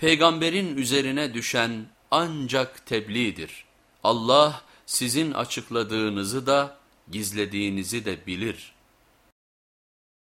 Peygamberin üzerine düşen ancak tebliğdir. Allah sizin açıkladığınızı da gizlediğinizi de bilir.''